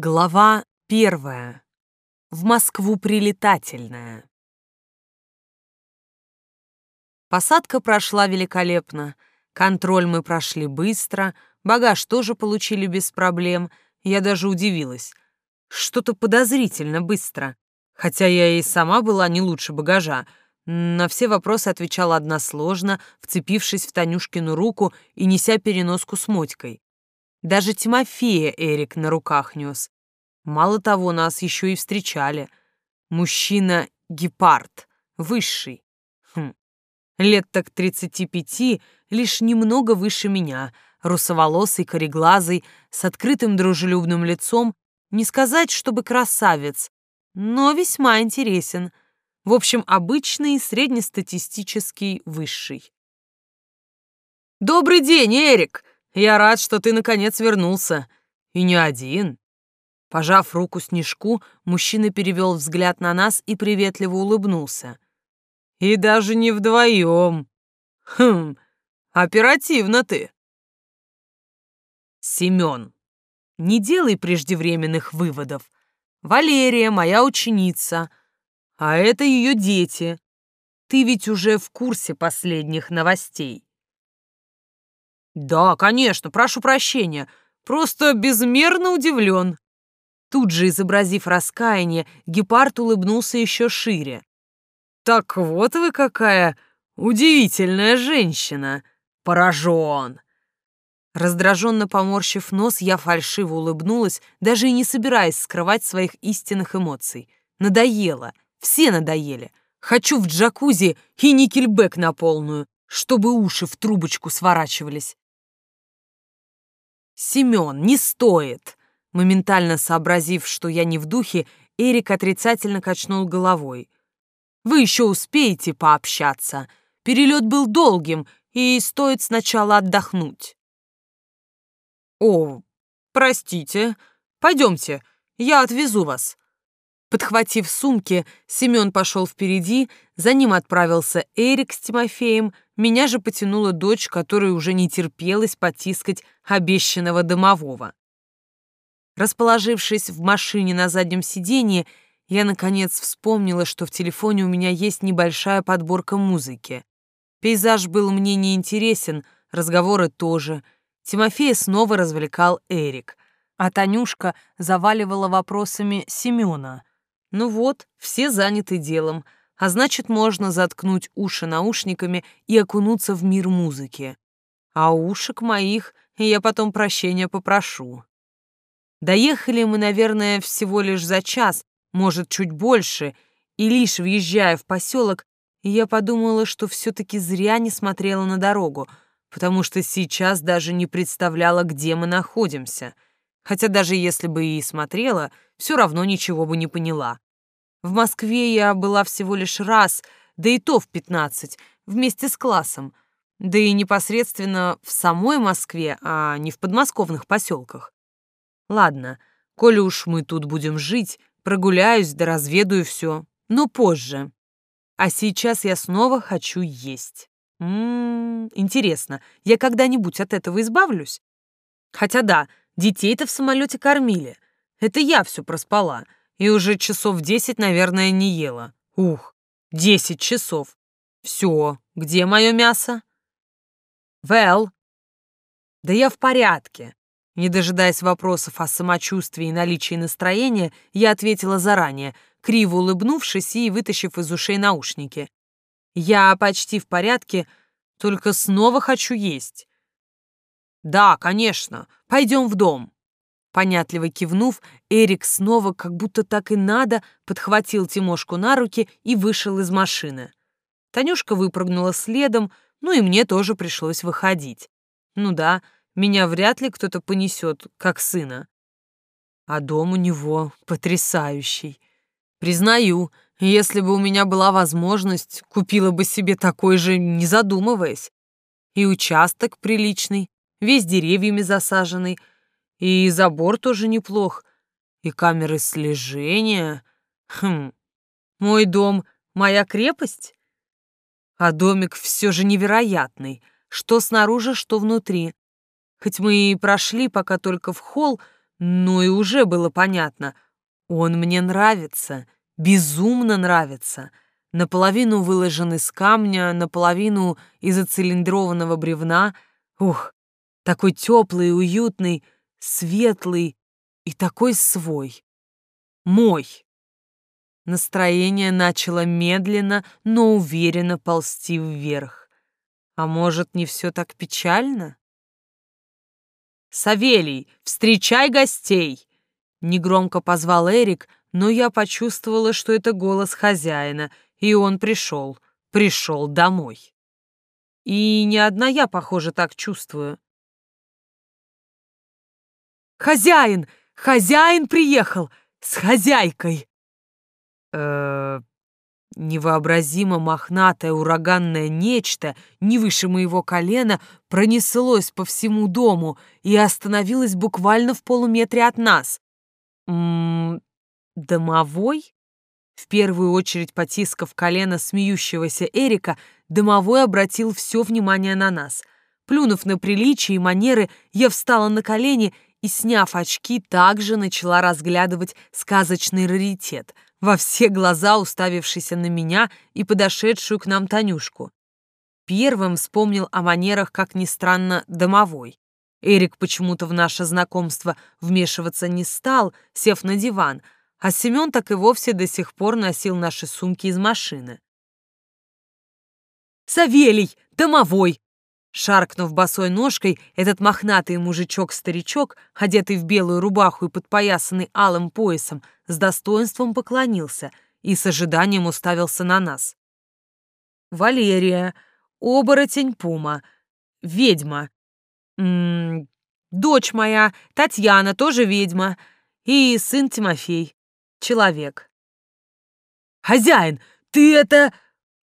Глава первая. В Москву прилетательная. Посадка прошла великолепно. Контроль мы прошли быстро, багаж тоже получили без проблем. Я даже удивилась. Что-то подозрительно быстро. Хотя я и сама была не лучше багажа. На все вопросы отвечала односложно, вцепившись в Танюшкину руку и неся переноску с мотькой. Даже Тимофея Эрик на руках нес. Мало того, нас еще и встречали. Мужчина-гепард, высший. Хм. Лет так тридцати пяти, лишь немного выше меня, русоволосый, кореглазый, с открытым дружелюбным лицом, не сказать, чтобы красавец, но весьма интересен. В общем, обычный среднестатистический высший. «Добрый день, Эрик!» Я рад, что ты наконец вернулся. И не один. Пожав руку Снежку, мужчина перевел взгляд на нас и приветливо улыбнулся. И даже не вдвоем. Хм, оперативно ты. Семен, не делай преждевременных выводов. Валерия моя ученица, а это ее дети. Ты ведь уже в курсе последних новостей. «Да, конечно, прошу прощения. Просто безмерно удивлен». Тут же, изобразив раскаяние, гепард улыбнулся еще шире. «Так вот вы какая удивительная женщина! Поражен!» Раздраженно поморщив нос, я фальшиво улыбнулась, даже и не собираясь скрывать своих истинных эмоций. Надоело. Все надоели. Хочу в джакузи и никельбэк на полную, чтобы уши в трубочку сворачивались. «Семен, не стоит!» Моментально сообразив, что я не в духе, Эрик отрицательно качнул головой. «Вы еще успеете пообщаться. Перелет был долгим, и стоит сначала отдохнуть». «О, простите. Пойдемте, я отвезу вас». Подхватив сумки, Семен пошел впереди, за ним отправился Эрик с Тимофеем, меня же потянула дочь, которой уже не терпелось потискать обещанного домового. Расположившись в машине на заднем сиденье, я, наконец, вспомнила, что в телефоне у меня есть небольшая подборка музыки. Пейзаж был мне неинтересен, разговоры тоже. Тимофея снова развлекал Эрик, а Танюшка заваливала вопросами Семена — ну вот, все заняты делом, а значит, можно заткнуть уши наушниками и окунуться в мир музыки. А ушек моих я потом прощения попрошу. Доехали мы, наверное, всего лишь за час, может, чуть больше, и лишь въезжая в поселок, я подумала, что все-таки зря не смотрела на дорогу, потому что сейчас даже не представляла, где мы находимся — хотя даже если бы и смотрела, все равно ничего бы не поняла. В Москве я была всего лишь раз, да и то в пятнадцать, вместе с классом, да и непосредственно в самой Москве, а не в подмосковных поселках. Ладно, коли уж мы тут будем жить, прогуляюсь да разведаю все, но позже. А сейчас я снова хочу есть. Ммм, интересно, я когда-нибудь от этого избавлюсь? Хотя да, Детей-то в самолете кормили. Это я все проспала. И уже часов десять, наверное, не ела. Ух, десять часов. Все, где мое мясо? Вэл. Да я в порядке. Не дожидаясь вопросов о самочувствии и наличии настроения, я ответила заранее, криво улыбнувшись и вытащив из ушей наушники. Я почти в порядке, только снова хочу есть. «Да, конечно. Пойдем в дом». Понятливо кивнув, Эрик снова, как будто так и надо, подхватил Тимошку на руки и вышел из машины. Танюшка выпрыгнула следом, ну и мне тоже пришлось выходить. Ну да, меня вряд ли кто-то понесет, как сына. А дом у него потрясающий. Признаю, если бы у меня была возможность, купила бы себе такой же, не задумываясь. И участок приличный, весь деревьями засаженный, и забор тоже неплох, и камеры слежения. Хм, мой дом — моя крепость? А домик все же невероятный, что снаружи, что внутри. Хоть мы и прошли пока только в холл, Ну и уже было понятно, он мне нравится, безумно нравится. Наполовину выложен из камня, наполовину из оцилиндрованного бревна. Ух, такой теплый, уютный, светлый и такой свой. Мой. Настроение начало медленно, но уверенно ползти вверх. А может, не все так печально? «Савелий, встречай гостей!» Негромко позвал Эрик, но я почувствовала, что это голос хозяина, и он пришел, пришел домой. И не одна я, похоже, так чувствую. «Хозяин! Хозяин приехал! С хозяйкой!» э Невообразимо мохнатое ураганное нечто, не выше моего колена, пронеслось по всему дому и остановилось буквально в полуметре от нас. М домовой? В первую очередь потискав колено смеющегося Эрика, домовой обратил все внимание на нас. Плюнув на приличие и манеры, я встала на колени и, сняв очки, также начала разглядывать сказочный раритет, во все глаза уставившийся на меня и подошедшую к нам Танюшку. Первым вспомнил о манерах, как ни странно, домовой. Эрик почему-то в наше знакомство вмешиваться не стал, сев на диван, а Семен так и вовсе до сих пор носил наши сумки из машины. «Савелий! Домовой! Шаркнув босой ножкой, этот мохнатый мужичок-старичок, одетый в белую рубаху и подпоясанный алым поясом, с достоинством поклонился и с ожиданием уставился на нас. «Валерия, оборотень Пума, ведьма, М -м, дочь моя, Татьяна, тоже ведьма, и сын Тимофей, человек». «Хозяин, ты это...»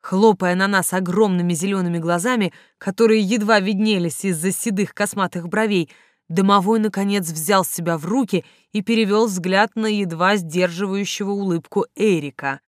Хлопая на нас огромными зелеными глазами, которые едва виднелись из-за седых косматых бровей, домовой, наконец, взял себя в руки и перевел взгляд на едва сдерживающего улыбку Эрика.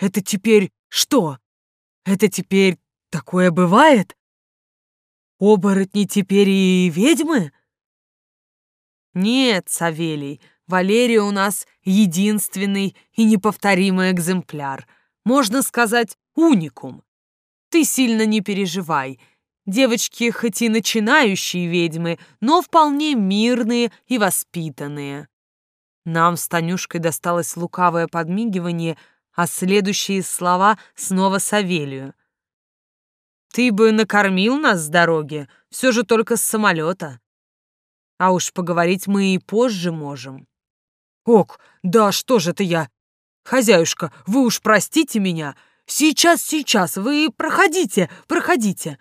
«Это теперь что? Это теперь такое бывает? Оборотни теперь и ведьмы?» «Нет, Савелий, Валерия у нас единственный и неповторимый экземпляр», можно сказать, уникум. Ты сильно не переживай. Девочки хоть и начинающие ведьмы, но вполне мирные и воспитанные. Нам с Танюшкой досталось лукавое подмигивание, а следующие слова снова Савелию. «Ты бы накормил нас с дороги, все же только с самолета. А уж поговорить мы и позже можем». «Ок, да что же это я? «Хозяюшка, вы уж простите меня! Сейчас, сейчас, вы проходите, проходите!»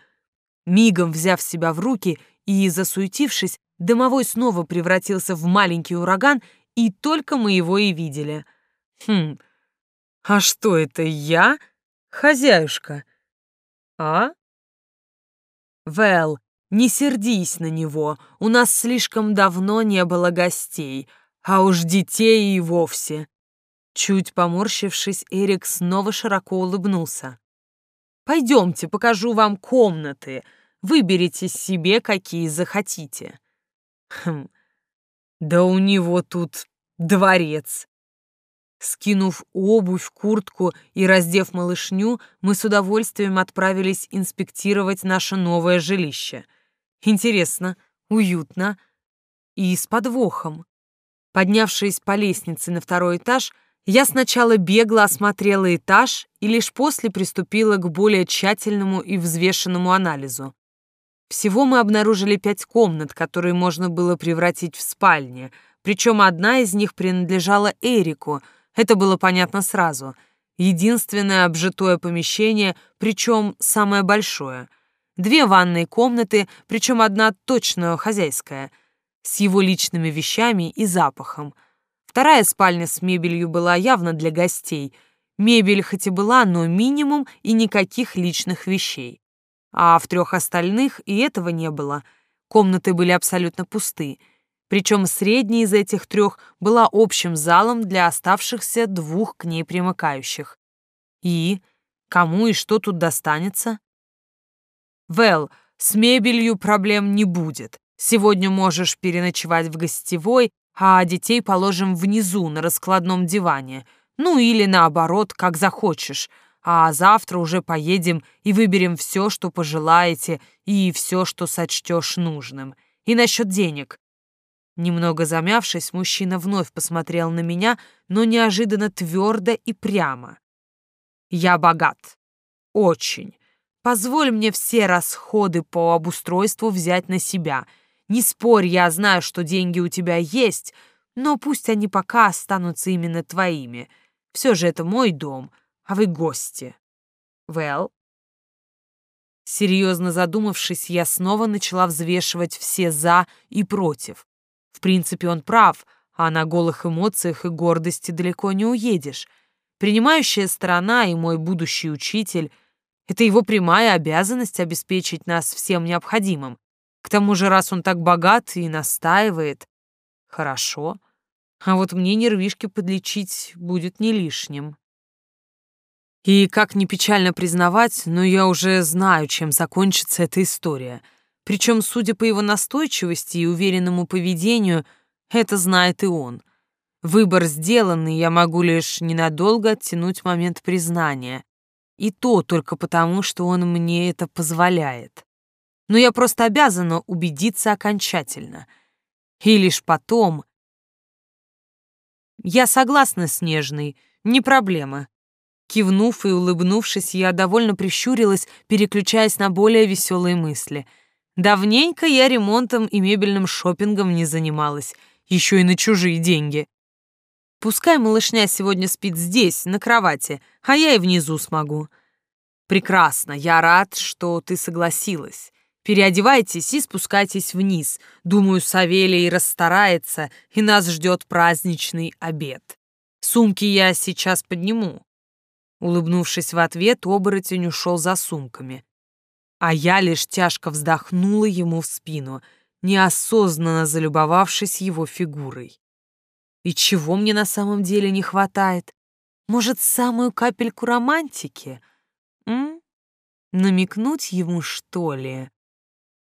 Мигом взяв себя в руки и засуетившись, дымовой снова превратился в маленький ураган, и только мы его и видели. «Хм, а что это я, хозяюшка?» «А?» «Вэл, не сердись на него, у нас слишком давно не было гостей, а уж детей и вовсе. Чуть поморщившись, Эрик снова широко улыбнулся. «Пойдемте, покажу вам комнаты. Выберите себе, какие захотите». «Хм, да у него тут дворец». Скинув обувь, куртку и раздев малышню, мы с удовольствием отправились инспектировать наше новое жилище. Интересно, уютно и с подвохом. Поднявшись по лестнице на второй этаж, я сначала бегло осмотрела этаж и лишь после приступила к более тщательному и взвешенному анализу. Всего мы обнаружили пять комнат, которые можно было превратить в спальни, причем одна из них принадлежала Эрику, это было понятно сразу. Единственное обжитое помещение, причем самое большое. Две ванные комнаты, причем одна точно хозяйская, с его личными вещами и запахом — Вторая спальня с мебелью была явно для гостей. Мебель хоть и была, но минимум и никаких личных вещей. А в трех остальных и этого не было. Комнаты были абсолютно пусты. Причем средняя из этих трех была общим залом для оставшихся двух к ней примыкающих. И кому и что тут достанется? Вэл, с мебелью проблем не будет. Сегодня можешь переночевать в гостевой, а детей положим внизу на раскладном диване. Ну или наоборот, как захочешь. А завтра уже поедем и выберем все, что пожелаете, и все, что сочтешь нужным. И насчет денег. Немного замявшись, мужчина вновь посмотрел на меня, но неожиданно твердо и прямо. «Я богат. Очень. Позволь мне все расходы по обустройству взять на себя. Не спорь, я знаю, что деньги у тебя есть, но пусть они пока останутся именно твоими. Все же это мой дом, а вы гости. Вэл?» Серьезно задумавшись, я снова начала взвешивать все «за» и «против». В принципе, он прав, а на голых эмоциях и гордости далеко не уедешь. Принимающая сторона и мой будущий учитель — это его прямая обязанность обеспечить нас всем необходимым. К тому же, раз он так богат и настаивает, хорошо. А вот мне нервишки подлечить будет не лишним. И, как ни печально признавать, но я уже знаю, чем закончится эта история — причем, судя по его настойчивости и уверенному поведению, это знает и он. Выбор сделанный, я могу лишь ненадолго оттянуть момент признания. И то только потому, что он мне это позволяет. Но я просто обязана убедиться окончательно. И лишь потом... Я согласна с Нежной, не проблема. Кивнув и улыбнувшись, я довольно прищурилась, переключаясь на более веселые мысли — Давненько я ремонтом и мебельным шопингом не занималась, еще и на чужие деньги. Пускай малышня сегодня спит здесь, на кровати, а я и внизу смогу. Прекрасно, я рад, что ты согласилась. Переодевайтесь и спускайтесь вниз. Думаю, Савелий расстарается, и нас ждет праздничный обед. Сумки я сейчас подниму. Улыбнувшись в ответ, оборотень ушел за сумками а я лишь тяжко вздохнула ему в спину, неосознанно залюбовавшись его фигурой. И чего мне на самом деле не хватает? Может, самую капельку романтики? М? Намекнуть ему, что ли?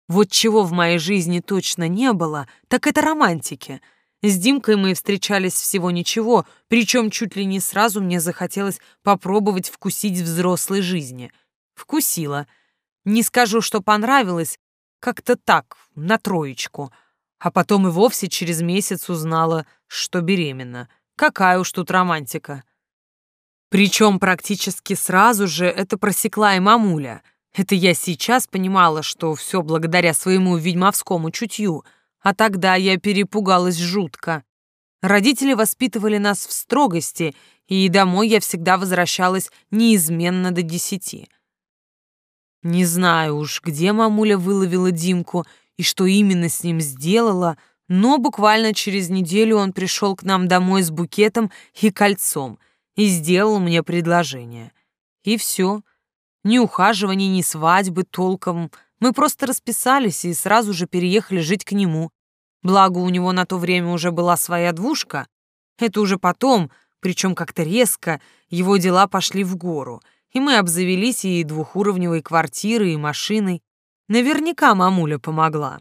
Вот чего в моей жизни точно не было, так это романтики. С Димкой мы встречались всего ничего, причем чуть ли не сразу мне захотелось попробовать вкусить взрослой жизни. Вкусила — не скажу, что понравилось, как-то так, на троечку. А потом и вовсе через месяц узнала, что беременна. Какая уж тут романтика. Причем практически сразу же это просекла и мамуля. Это я сейчас понимала, что все благодаря своему ведьмовскому чутью, а тогда я перепугалась жутко. Родители воспитывали нас в строгости, и домой я всегда возвращалась неизменно до десяти — не знаю уж, где мамуля выловила Димку и что именно с ним сделала, но буквально через неделю он пришел к нам домой с букетом и кольцом и сделал мне предложение. И все. Ни ухаживания, ни свадьбы толком. Мы просто расписались и сразу же переехали жить к нему. Благо, у него на то время уже была своя двушка. Это уже потом, причем как-то резко, его дела пошли в гору — и мы обзавелись и двухуровневой квартирой, и машиной. Наверняка мамуля помогла.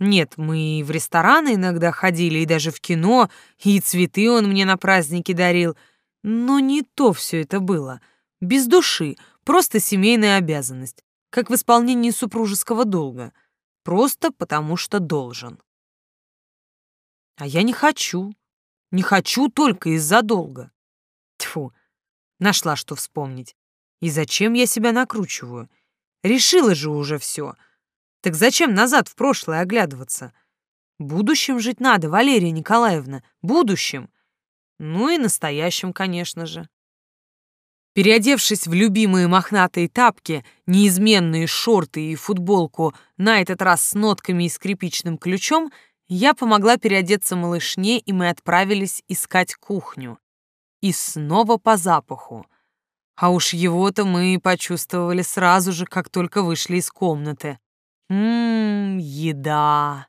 Нет, мы и в рестораны иногда ходили, и даже в кино, и цветы он мне на праздники дарил. Но не то все это было. Без души, просто семейная обязанность, как в исполнении супружеского долга. Просто потому что должен. А я не хочу. Не хочу только из-за долга. Тьфу, Нашла, что вспомнить. И зачем я себя накручиваю? Решила же уже все. Так зачем назад в прошлое оглядываться? Будущим жить надо, Валерия Николаевна, будущим. Ну и настоящим, конечно же. Переодевшись в любимые мохнатые тапки, неизменные шорты и футболку, на этот раз с нотками и скрипичным ключом, я помогла переодеться малышне, и мы отправились искать кухню и снова по запаху. А уж его-то мы почувствовали сразу же, как только вышли из комнаты. Ммм, еда.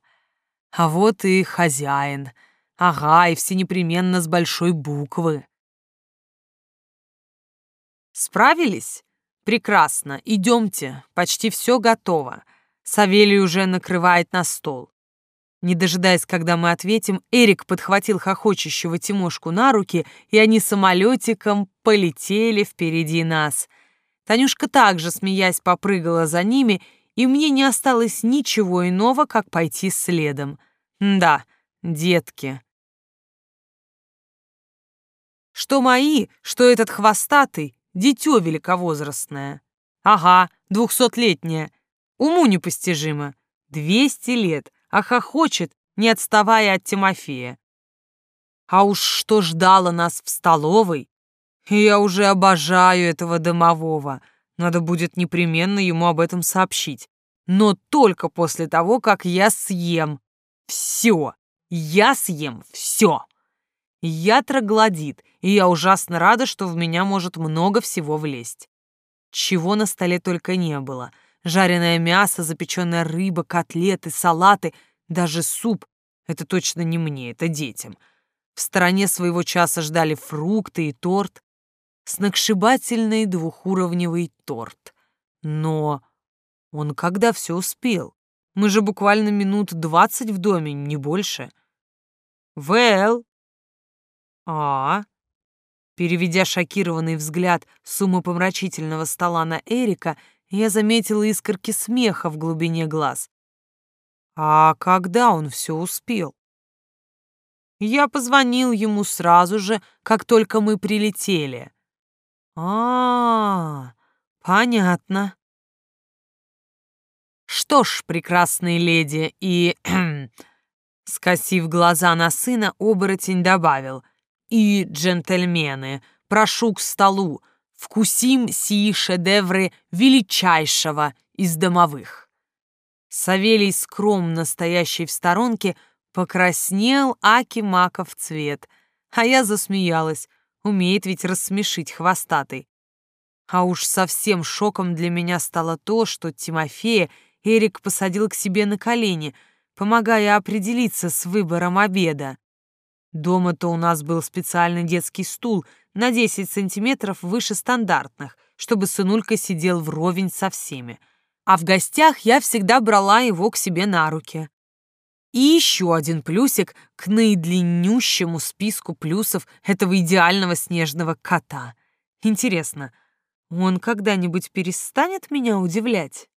А вот и хозяин. Ага, и все непременно с большой буквы. Справились? Прекрасно, идемте, почти все готово. Савелий уже накрывает на стол. Не дожидаясь, когда мы ответим, Эрик подхватил хохочущего Тимошку на руки, и они самолетиком полетели впереди нас. Танюшка также, смеясь, попрыгала за ними, и мне не осталось ничего иного, как пойти следом. Да, детки. Что мои, что этот хвостатый, дитё великовозрастное. Ага, двухсотлетняя. Уму непостижимо. Двести лет, а хохочет, не отставая от Тимофея. А уж что ждало нас в столовой? Я уже обожаю этого домового. Надо будет непременно ему об этом сообщить. Но только после того, как я съем. Все. Я съем все. Я троглодит, и я ужасно рада, что в меня может много всего влезть. Чего на столе только не было — Жареное мясо, запеченная рыба, котлеты, салаты, даже суп. Это точно не мне, это детям. В стороне своего часа ждали фрукты и торт. Сногсшибательный двухуровневый торт. Но он когда все успел? Мы же буквально минут двадцать в доме, не больше. Вэл. А. Переведя шокированный взгляд с умопомрачительного стола на Эрика, я заметила искорки смеха в глубине глаз. А когда он все успел? Я позвонил ему сразу же, как только мы прилетели. А, -а, -а понятно. Что ж, прекрасные леди, и скосив глаза на сына, оборотень добавил: "И джентльмены, прошу к столу вкусим сии шедевры величайшего из домовых. Савелий, скромно стоящий в сторонке, покраснел аки-маков цвет, а я засмеялась, умеет ведь рассмешить хвостатый. А уж совсем шоком для меня стало то, что Тимофея Эрик посадил к себе на колени, помогая определиться с выбором обеда. Дома-то у нас был специальный детский стул на 10 сантиметров выше стандартных, чтобы сынулька сидел вровень со всеми. А в гостях я всегда брала его к себе на руки. И еще один плюсик к наидлиннющему списку плюсов этого идеального снежного кота. Интересно, он когда-нибудь перестанет меня удивлять?